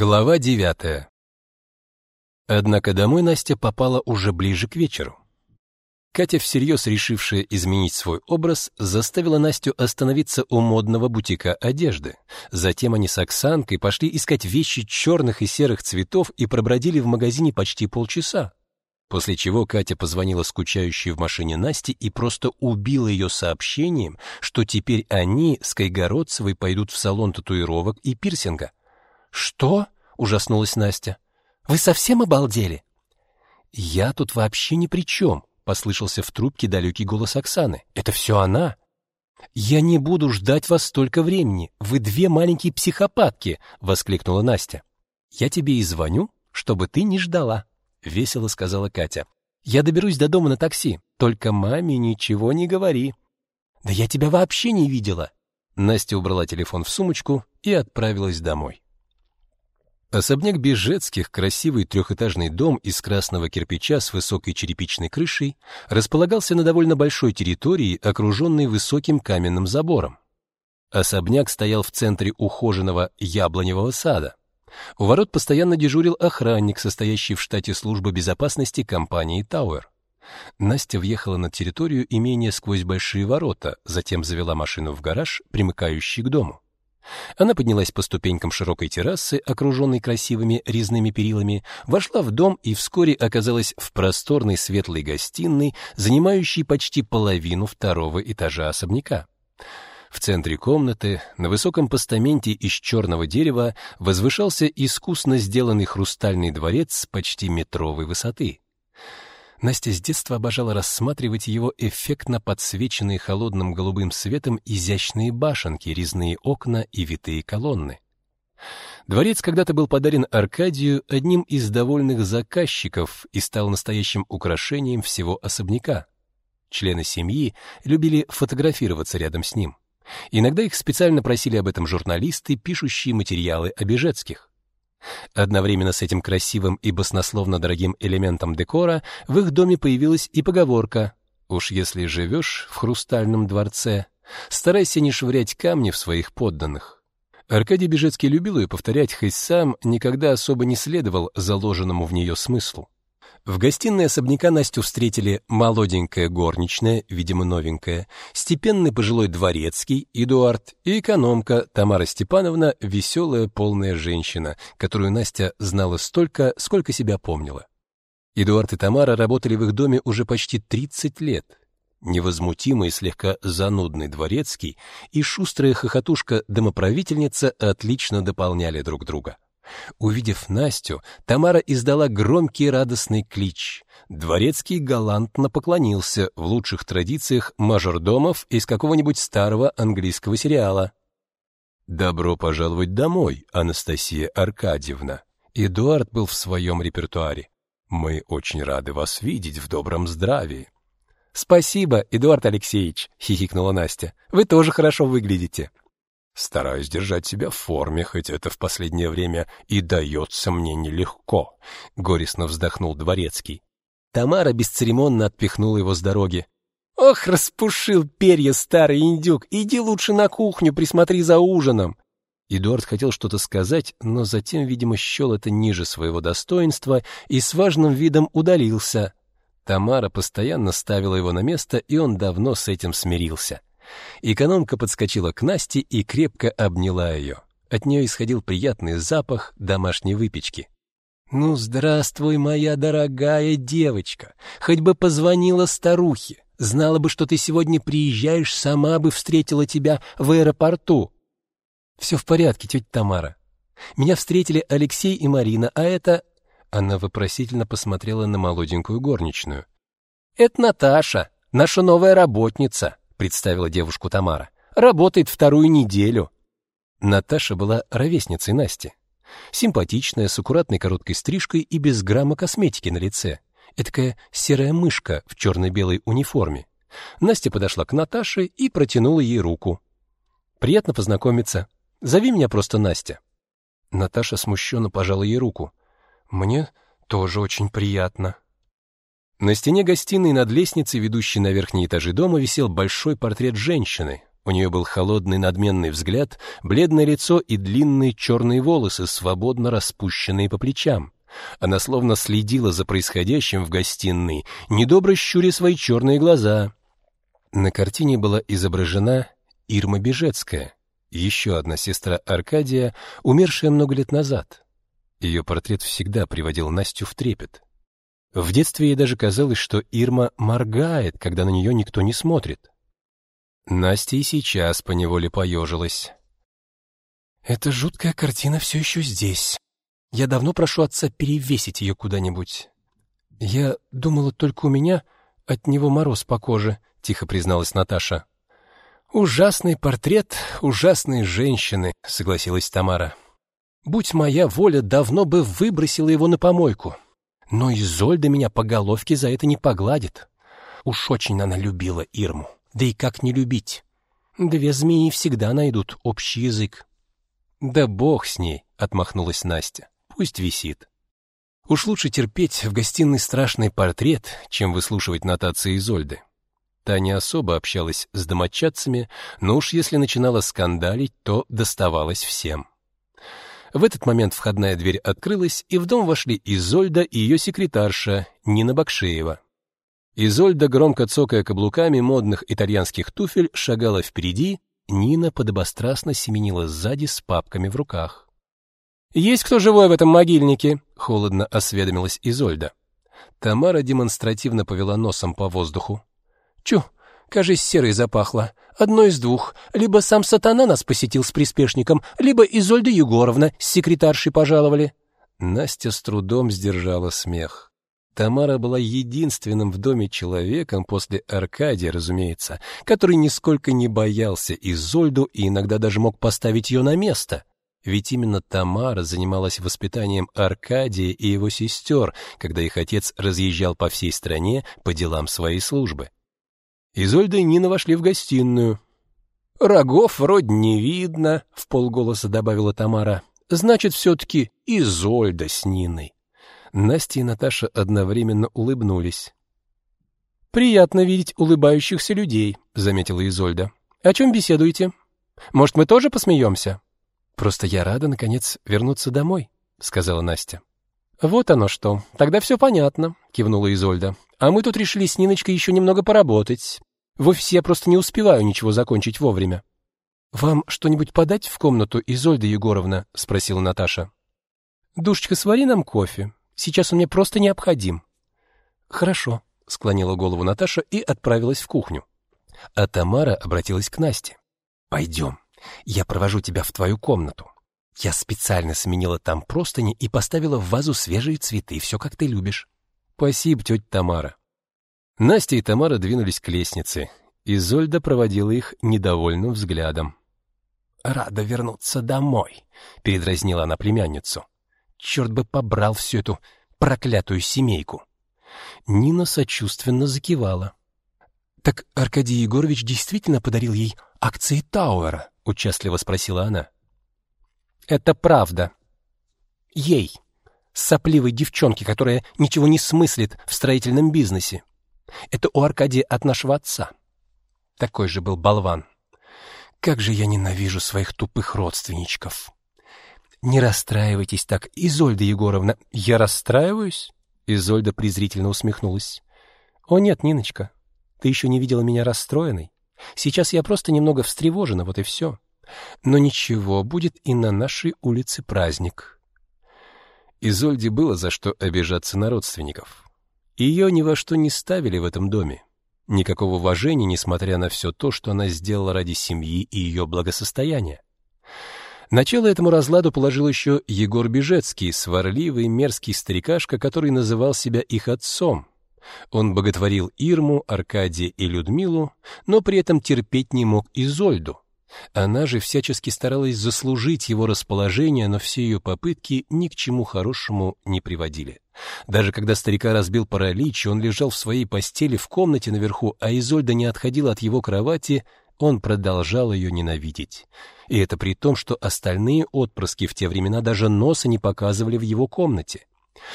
Глава девятая. Однако домой Настя попала уже ближе к вечеру. Катя, всерьез решившая изменить свой образ, заставила Настю остановиться у модного бутика одежды. Затем они с Оксанкой пошли искать вещи черных и серых цветов и пробродили в магазине почти полчаса. После чего Катя позвонила скучающей в машине Насте и просто убила ее сообщением, что теперь они с Кайгородцевой пойдут в салон татуировок и пирсинга. «Что?» — ужаснулась Настя. «Вы совсем обалдели?» «Я тут вообще ни при чем», — послышался в трубке далекий голос Оксаны. «Это все она». «Я не буду ждать вас столько времени. Вы две маленькие психопатки!» — воскликнула Настя. «Я тебе и звоню, чтобы ты не ждала», — весело сказала Катя. «Я доберусь до дома на такси. Только маме ничего не говори». «Да я тебя вообще не видела». Настя убрала телефон в сумочку и отправилась домой. Особняк Бежецких, красивый трехэтажный дом из красного кирпича с высокой черепичной крышей, располагался на довольно большой территории, окруженной высоким каменным забором. Особняк стоял в центре ухоженного яблоневого сада. У ворот постоянно дежурил охранник, состоящий в штате службы безопасности компании Тауэр. Настя въехала на территорию имения сквозь большие ворота, затем завела машину в гараж, примыкающий к дому. Она поднялась по ступенькам широкой террасы, окруженной красивыми резными перилами, вошла в дом и вскоре оказалась в просторной светлой гостиной, занимающей почти половину второго этажа особняка. В центре комнаты, на высоком постаменте из черного дерева, возвышался искусно сделанный хрустальный дворец почти метровой высоты. Настя с детства обожала рассматривать его эффектно подсвеченные холодным голубым светом изящные башенки, резные окна и витые колонны. Дворец когда-то был подарен Аркадию одним из довольных заказчиков и стал настоящим украшением всего особняка. Члены семьи любили фотографироваться рядом с ним. Иногда их специально просили об этом журналисты, пишущие материалы о Бежецких. Одновременно с этим красивым и баснословно дорогим элементом декора в их доме появилась и поговорка «Уж если живешь в хрустальном дворце, старайся не швырять камни в своих подданных». Аркадий Бежецкий любил ее повторять, хоть сам никогда особо не следовал заложенному в нее смыслу. В гостиной особняка Настю встретили молоденькая горничная, видимо, новенькая, степенный пожилой дворецкий Эдуард и экономка Тамара Степановна, веселая, полная женщина, которую Настя знала столько, сколько себя помнила. Эдуард и Тамара работали в их доме уже почти 30 лет. Невозмутимый, слегка занудный дворецкий и шустрая хохотушка-домоправительница отлично дополняли друг друга. Увидев Настю, Тамара издала громкий радостный клич. Дворецкий галантно поклонился в лучших традициях мажордомов из какого-нибудь старого английского сериала. «Добро пожаловать домой, Анастасия Аркадьевна!» Эдуард был в своем репертуаре. «Мы очень рады вас видеть в добром здравии». «Спасибо, Эдуард Алексеевич», — хихикнула Настя. «Вы тоже хорошо выглядите». Стараюсь держать себя в форме, хоть это в последнее время и дается мне нелегко, — горестно вздохнул Дворецкий. Тамара бесцеремонно отпихнула его с дороги. «Ох, распушил перья старый индюк! Иди лучше на кухню, присмотри за ужином!» Эдуард хотел что-то сказать, но затем, видимо, счел это ниже своего достоинства и с важным видом удалился. Тамара постоянно ставила его на место, и он давно с этим смирился. Экономка подскочила к Насте и крепко обняла ее. От нее исходил приятный запах домашней выпечки. «Ну, здравствуй, моя дорогая девочка! Хоть бы позвонила старухе. Знала бы, что ты сегодня приезжаешь, сама бы встретила тебя в аэропорту». «Все в порядке, тетя Тамара. Меня встретили Алексей и Марина, а это...» Она вопросительно посмотрела на молоденькую горничную. «Это Наташа, наша новая работница представила девушку Тамара. Работает вторую неделю. Наташа была ровесницей Насти. Симпатичная, с аккуратной короткой стрижкой и без грамма косметики на лице. Этакая серая мышка в черно-белой униформе. Настя подошла к Наташе и протянула ей руку. «Приятно познакомиться. Зови меня просто Настя». Наташа смущенно пожала ей руку. «Мне тоже очень приятно». На стене гостиной над лестницей, ведущей на верхние этажи дома, висел большой портрет женщины. У нее был холодный надменный взгляд, бледное лицо и длинные черные волосы, свободно распущенные по плечам. Она словно следила за происходящим в гостиной, недобро щуря свои черные глаза. На картине была изображена Ирма Бежецкая, еще одна сестра Аркадия, умершая много лет назад. Ее портрет всегда приводил Настю в трепет. В детстве ей даже казалось, что Ирма моргает, когда на нее никто не смотрит. Настя и сейчас поневоле поежилась. «Эта жуткая картина все еще здесь. Я давно прошу отца перевесить ее куда-нибудь. Я думала, только у меня от него мороз по коже», — тихо призналась Наташа. «Ужасный портрет ужасной женщины», — согласилась Тамара. «Будь моя воля, давно бы выбросила его на помойку. Но Изольда меня по головке за это не погладит. Уж очень она любила Ирму. Да и как не любить? Две змеи всегда найдут общий язык. Да бог с ней, отмахнулась Настя. Пусть висит. Уж лучше терпеть в гостиной страшный портрет, чем выслушивать нотации Изольды. Та не особо общалась с домочадцами, но уж если начинала скандалить, то доставалось всем. В этот момент входная дверь открылась, и в дом вошли Изольда и ее секретарша Нина Бакшеева. Изольда, громко цокая каблуками модных итальянских туфель, шагала впереди, Нина подобострастно семенила сзади с папками в руках. «Есть кто живой в этом могильнике?» — холодно осведомилась Изольда. Тамара демонстративно повела носом по воздуху. «Чу, кажись, серой запахло. Одно из двух. Либо сам сатана нас посетил с приспешником, либо Изольда Егоровна с секретаршей пожаловали». Настя с трудом сдержала смех. Тамара была единственным в доме человеком после Аркадия, разумеется, который нисколько не боялся Изольду и иногда даже мог поставить ее на место. Ведь именно Тамара занималась воспитанием Аркадия и его сестер, когда их отец разъезжал по всей стране по делам своей службы. Изольда и Нина вошли в гостиную. «Рогов вроде не видно», — в полголоса добавила Тамара. «Значит, все-таки Изольда с Ниной». Настя и Наташа одновременно улыбнулись. «Приятно видеть улыбающихся людей», — заметила Изольда. «О чем беседуете? Может, мы тоже посмеемся?» «Просто я рада, наконец, вернуться домой», — сказала Настя. «Вот оно что. Тогда все понятно», — кивнула Изольда. «А мы тут решили с Ниночкой еще немного поработать. В я просто не успеваю ничего закончить вовремя». «Вам что-нибудь подать в комнату, Изольда Егоровна?» — спросила Наташа. «Душечка, свари нам кофе. Сейчас он мне просто необходим. Хорошо, склонила голову Наташа и отправилась в кухню. А Тамара обратилась к Насте. Пойдем, я провожу тебя в твою комнату. Я специально сменила там простыни и поставила в вазу свежие цветы, все как ты любишь. Спасибо, тетя Тамара. Настя и Тамара двинулись к лестнице. Изольда проводила их недовольным взглядом. «Рада вернуться домой», — передразнила она племянницу. Черт бы побрал всю эту проклятую семейку. Нина сочувственно закивала. Так Аркадий Егорович действительно подарил ей акции Тауэра, участливо спросила она. Это правда. Ей, сопливой девчонке, которая ничего не смыслит в строительном бизнесе. Это у Аркадия от нашего отца. Такой же был болван. Как же я ненавижу своих тупых родственничков. Не расстраивайтесь так, Изольда Егоровна. Я расстраиваюсь? Изольда презрительно усмехнулась. О нет, Ниночка, ты еще не видела меня расстроенной. Сейчас я просто немного встревожена, вот и все. Но ничего, будет и на нашей улице праздник. Изольде было за что обижаться на родственников. Ее ни во что не ставили в этом доме. Никакого уважения, несмотря на все то, что она сделала ради семьи и ее благосостояния. Начало этому разладу положил еще Егор Бежецкий, сварливый, мерзкий старикашка, который называл себя их отцом. Он боготворил Ирму, Аркадия и Людмилу, но при этом терпеть не мог Изольду. Она же всячески старалась заслужить его расположение, но все ее попытки ни к чему хорошему не приводили. Даже когда старика разбил паралич, он лежал в своей постели в комнате наверху, а Изольда не отходила от его кровати, он продолжал ее ненавидеть. И это при том, что остальные отпрыски в те времена даже носа не показывали в его комнате.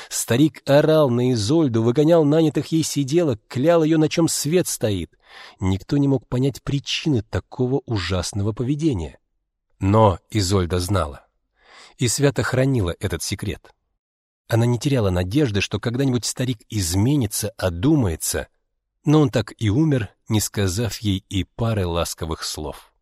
Старик орал на Изольду, выгонял нанятых ей сиделок, клял ее, на чем свет стоит. Никто не мог понять причины такого ужасного поведения. Но Изольда знала и свято хранила этот секрет. Она не теряла надежды, что когда-нибудь старик изменится, одумается, но он так и умер, не сказав ей и пары ласковых слов.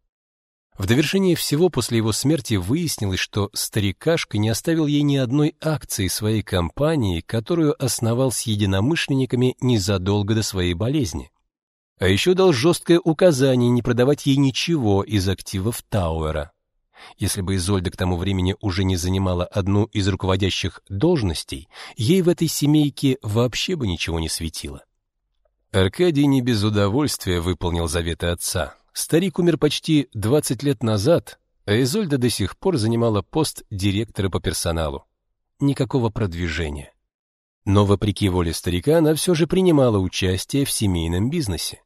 В довершение всего после его смерти выяснилось, что старикашка не оставил ей ни одной акции своей компании, которую основал с единомышленниками незадолго до своей болезни. А еще дал жесткое указание не продавать ей ничего из активов Тауэра. Если бы Изольда к тому времени уже не занимала одну из руководящих должностей, ей в этой семейке вообще бы ничего не светило. Аркадий не без удовольствия выполнил заветы отца. Старик умер почти 20 лет назад, а Изольда до сих пор занимала пост директора по персоналу. Никакого продвижения. Но вопреки воле старика она все же принимала участие в семейном бизнесе.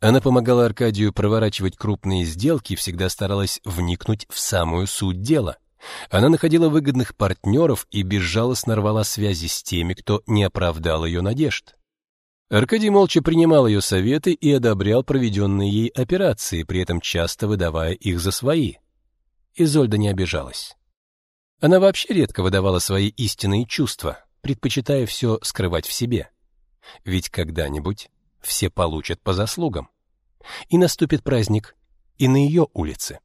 Она помогала Аркадию проворачивать крупные сделки, всегда старалась вникнуть в самую суть дела. Она находила выгодных партнеров и безжалостно рвала связи с теми, кто не оправдал ее надежд. Аркадий молча принимал ее советы и одобрял проведенные ей операции, при этом часто выдавая их за свои. Изольда не обижалась. Она вообще редко выдавала свои истинные чувства, предпочитая все скрывать в себе. Ведь когда-нибудь все получат по заслугам и наступит праздник и на ее улице.